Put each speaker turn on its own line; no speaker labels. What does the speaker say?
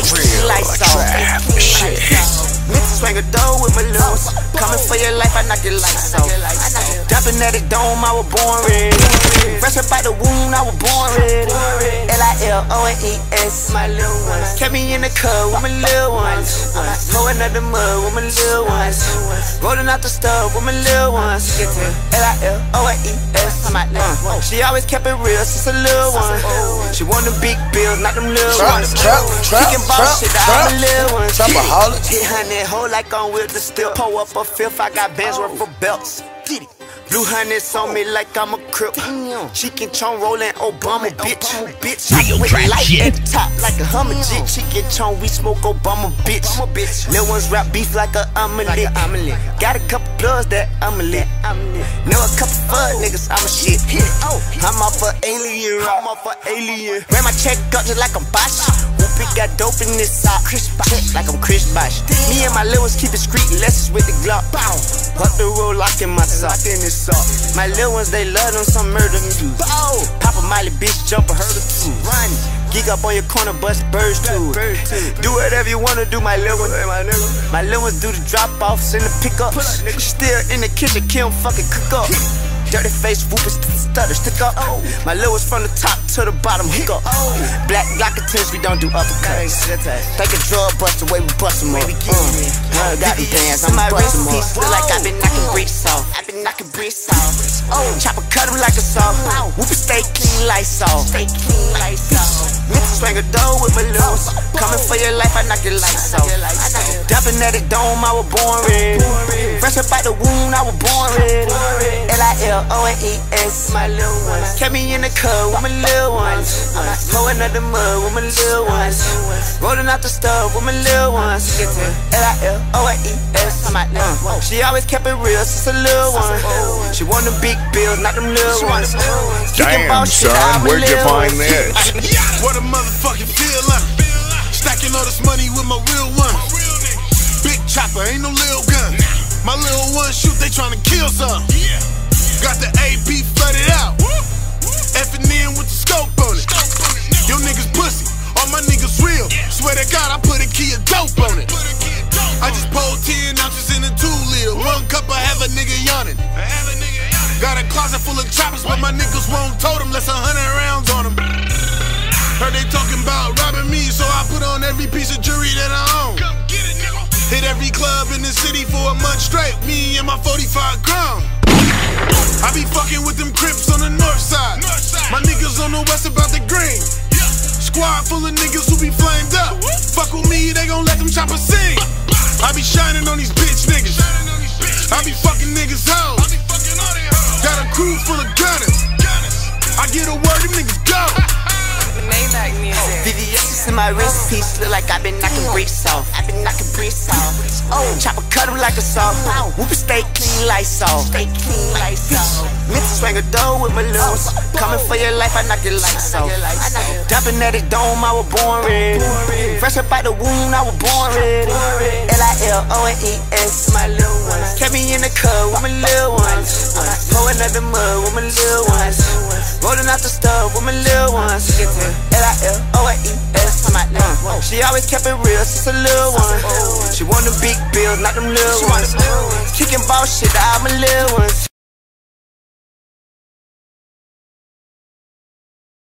fake Real lights like off. Shit. Niggas swing a door with my loose. Coming for your life, I knock your lights off. Jumping at the dome, I was born ready. Fresh up out the womb, I was born ready. L-I-L-O-N-E-S, my little ones. Kept me in the cut with my little ones. Pouring up the mud with my little ones. Rolling out the stove with my little ones. L-I-L-O-N-E-S, my little uh, ones. She always kept it real since a little one. She want them big bills, not them little
Trap,
ones.
trap, trap,
She can boss
trap,
shit out
trap.
my little ones.
Trapaholic.
Hit hundred, hoe like on wheel to still. Pull up a fifth, I got bands worth for belts. Get it. Blue hundreds on me like I'm a crip. Cheech and Chong rolling Obama, bitch. bitch.
Real
With
trap
light
shit.
at the top like a Hummer jit. Cheech and Chong, we smoke Obama, bitch. Little ones rap beef like a omelet. Got a couple plugs that I'm a lit. Know a couple fuck oh. niggas, I'm a shit. Oh. I'm off for alien, I'm off for alien. Ran my check up just like I'm Bosh. Got dope in this sock. Chris Bosh, like I'm Chris Bosh. Me and my little ones keep it street lessons with the Glock. Bow. Up the road, locking my sock. in this sock. My little ones, they love them some murder music. Bow. Pop a Miley bitch, jump a hurdle too. Run. Geek up on your corner, bust birds too. Do whatever you wanna do, my little one. My little ones do the drop offs and the pickups. Still in the kitchen, kill fucking cook up. Dirty face, whoopers, stutter, stick up. My little ones from the top to the bottom, hook up. Black Glockatins, we don't do uppercuts. Take a drug bust the way we bust them up. Uh, got them bands, I'm bust them up. Feel like I've been knocking bricks off. I've been knocking bricks off. Oh, chopper cut them like a saw. Whoopie stay clean like salt. Stay clean like. Meant to swing a dough with my little ones. Coming for your life, I knock your lights off. Dumping at the dome, I was born ready. Fresh up out the wound, I was born ready. L-I-L-O-N-E-S, my little ones. Kept me in the cut with my little ones. Pouring up the mud with my little ones. Rolling out the stove with my little ones. L-I-L-O-N-E-S, my little ones. Uh. She always kept it real since a little one. She want them big bills, not them little ones.
Damn,
ball
son, where'd you find this?
What a motherfucking feel like. Stacking all this money with my real one. Big chopper, ain't no lil gun. My little ones shoot, they tryna kill some. Got the AP flooded out. Effing in with the scope on it. Yo niggas pussy, all my niggas real. Swear to God, I put a key of dope on it. I just pulled 10 ounces in a two liter. One cup, I have a nigga yawning. Got a closet full of choppers, but my niggas won't tote them less a hundred rounds on them. Heard they talking about robbing me, so I put on every piece of jewelry that I own. Hit every club in the city for a month straight, me and my 45 crown. I be fucking with them crips on the north side. My niggas on the west about the green. Squad full of niggas who be flamed up. Fuck with me, they gon' let them choppers sing. I be shining on these bitch niggas. I be fucking niggas hoes. Got a crew full of gunners. I get a word, them niggas go.
Maybach music.
VVS is in my wrist piece, look like I've been knocking bricks off. I've been knocking bricks off. Oh, chopper cut 'em like a saw. Whoopie stay clean like salt. Stay clean like to swing a dough with my ones. Coming for your life, I knock your lights off. Dumping at the dome, I was born ready. Fresh up out the wound, I was born ready. L-I-L-O-N-E-S, my little ones. Kept me in the cut with my little ones. Pouring up the mud with my little ones. Rolling out the stove with my little ones. L-I-L-O-N-E-S, my little ones. Uh, she always kept it real since a little one. She want them big bills, not them little ones. Kicking ball shit I'm a little ones.